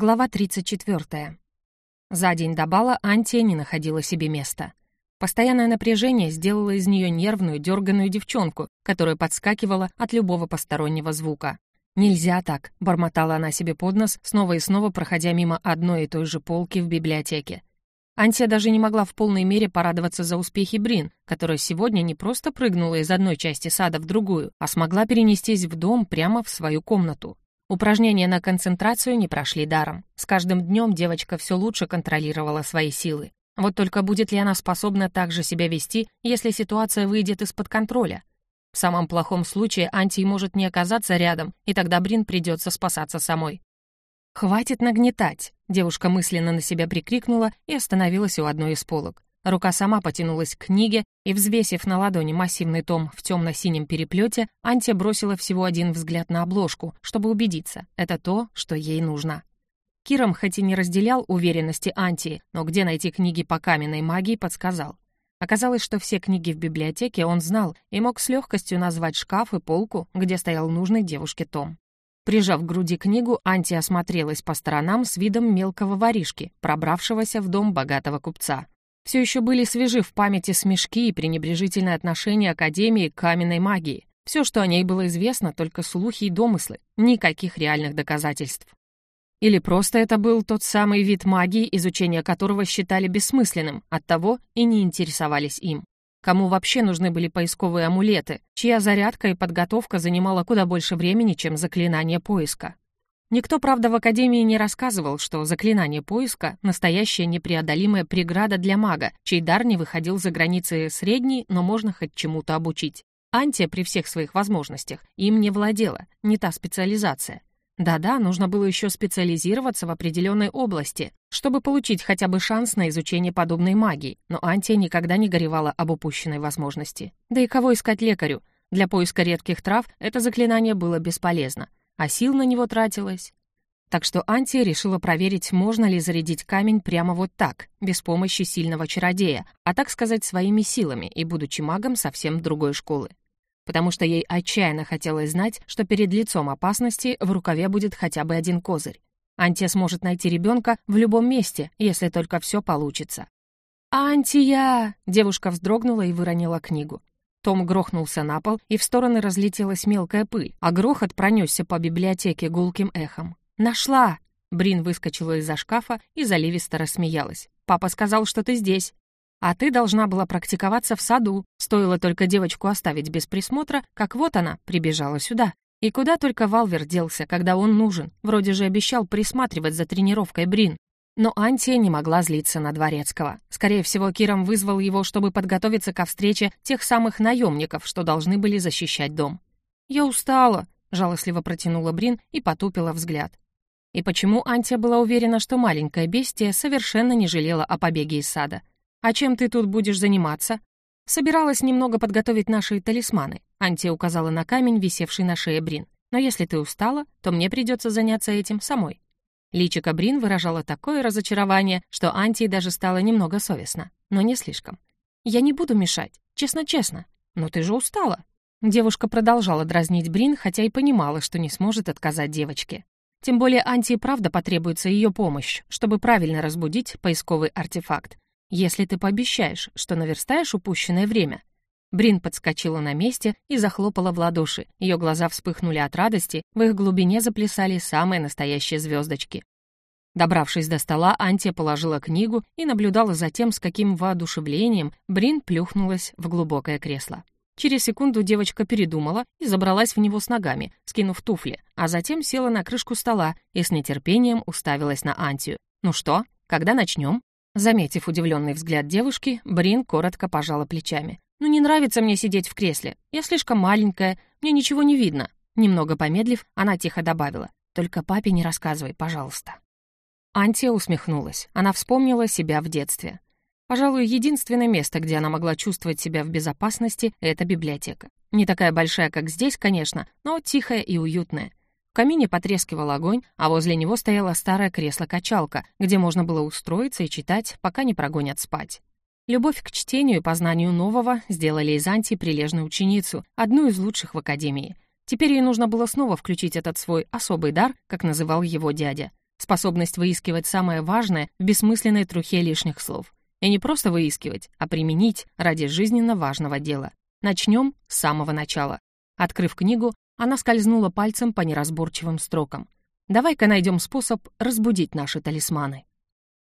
Глава 34. За день до бала Антия не находила себе места. Постоянное напряжение сделало из нее нервную, дерганную девчонку, которая подскакивала от любого постороннего звука. «Нельзя так», — бормотала она себе под нос, снова и снова проходя мимо одной и той же полки в библиотеке. Антия даже не могла в полной мере порадоваться за успехи Брин, которая сегодня не просто прыгнула из одной части сада в другую, а смогла перенестись в дом прямо в свою комнату. Упражнения на концентрацию не прошли даром. С каждым днем девочка все лучше контролировала свои силы. Вот только будет ли она способна так же себя вести, если ситуация выйдет из-под контроля? В самом плохом случае Антий может не оказаться рядом, и тогда Брин придется спасаться самой. «Хватит нагнетать!» — девушка мысленно на себя прикрикнула и остановилась у одной из полок. Рука сама потянулась к книге, и, взвесив на ладони массивный том в темно-синем переплете, Антия бросила всего один взгляд на обложку, чтобы убедиться, это то, что ей нужно. Киром хоть и не разделял уверенности Антии, но где найти книги по каменной магии, подсказал. Оказалось, что все книги в библиотеке он знал и мог с легкостью назвать шкаф и полку, где стоял нужный девушке том. Прижав к груди книгу, Анти осмотрелась по сторонам с видом мелкого воришки, пробравшегося в дом богатого купца все еще были свежи в памяти смешки и пренебрежительное отношение Академии к каменной магии. Все, что о ней было известно, только слухи и домыслы, никаких реальных доказательств. Или просто это был тот самый вид магии, изучение которого считали бессмысленным, оттого и не интересовались им. Кому вообще нужны были поисковые амулеты, чья зарядка и подготовка занимала куда больше времени, чем заклинание поиска. Никто, правда, в Академии не рассказывал, что заклинание поиска — настоящая непреодолимая преграда для мага, чей дар не выходил за границы средней, но можно хоть чему-то обучить. Антия при всех своих возможностях им не владела, не та специализация. Да-да, нужно было еще специализироваться в определенной области, чтобы получить хотя бы шанс на изучение подобной магии, но Антия никогда не горевала об упущенной возможности. Да и кого искать лекарю? Для поиска редких трав это заклинание было бесполезно а сил на него тратилось. Так что Антия решила проверить, можно ли зарядить камень прямо вот так, без помощи сильного чародея, а так сказать, своими силами и будучи магом совсем другой школы. Потому что ей отчаянно хотелось знать, что перед лицом опасности в рукаве будет хотя бы один козырь. Антия сможет найти ребенка в любом месте, если только все получится. «Антия!» — девушка вздрогнула и выронила книгу. Том грохнулся на пол, и в стороны разлетелась мелкая пыль, а грохот пронесся по библиотеке гулким эхом. «Нашла!» Брин выскочила из-за шкафа и заливисто рассмеялась. «Папа сказал, что ты здесь. А ты должна была практиковаться в саду. Стоило только девочку оставить без присмотра, как вот она прибежала сюда. И куда только Валвер делся, когда он нужен. Вроде же обещал присматривать за тренировкой Брин. Но Антия не могла злиться на Дворецкого. Скорее всего, Киром вызвал его, чтобы подготовиться ко встрече тех самых наемников, что должны были защищать дом. «Я устала», — жалостливо протянула Брин и потупила взгляд. И почему Антия была уверена, что маленькая бестия совершенно не жалела о побеге из сада? «А чем ты тут будешь заниматься?» «Собиралась немного подготовить наши талисманы», — Антия указала на камень, висевший на шее Брин. «Но если ты устала, то мне придется заняться этим самой». Личико Брин выражало такое разочарование, что Антии даже стало немного совестно, но не слишком. «Я не буду мешать, честно-честно. Но ты же устала». Девушка продолжала дразнить Брин, хотя и понимала, что не сможет отказать девочке. Тем более Антии правда потребуется ее помощь, чтобы правильно разбудить поисковый артефакт. Если ты пообещаешь, что наверстаешь упущенное время. Брин подскочила на месте и захлопала в ладоши. Ее глаза вспыхнули от радости, в их глубине заплясали самые настоящие звездочки. Добравшись до стола, Антия положила книгу и наблюдала за тем, с каким воодушевлением Брин плюхнулась в глубокое кресло. Через секунду девочка передумала и забралась в него с ногами, скинув туфли, а затем села на крышку стола и с нетерпением уставилась на Антию. «Ну что, когда начнем?» Заметив удивленный взгляд девушки, Брин коротко пожала плечами. «Ну не нравится мне сидеть в кресле. Я слишком маленькая, мне ничего не видно». Немного помедлив, она тихо добавила. «Только папе не рассказывай, пожалуйста». Антия усмехнулась. Она вспомнила себя в детстве. Пожалуй, единственное место, где она могла чувствовать себя в безопасности, это библиотека. Не такая большая, как здесь, конечно, но тихая и уютная. В камине потрескивал огонь, а возле него стояло старое кресло-качалка, где можно было устроиться и читать, пока не прогонят спать. Любовь к чтению и познанию нового сделали из Анти прилежную ученицу, одну из лучших в академии. Теперь ей нужно было снова включить этот свой особый дар, как называл его дядя. Способность выискивать самое важное в бессмысленной трухе лишних слов. И не просто выискивать, а применить ради жизненно важного дела. Начнем с самого начала. Открыв книгу, она скользнула пальцем по неразборчивым строкам. Давай-ка найдем способ разбудить наши талисманы.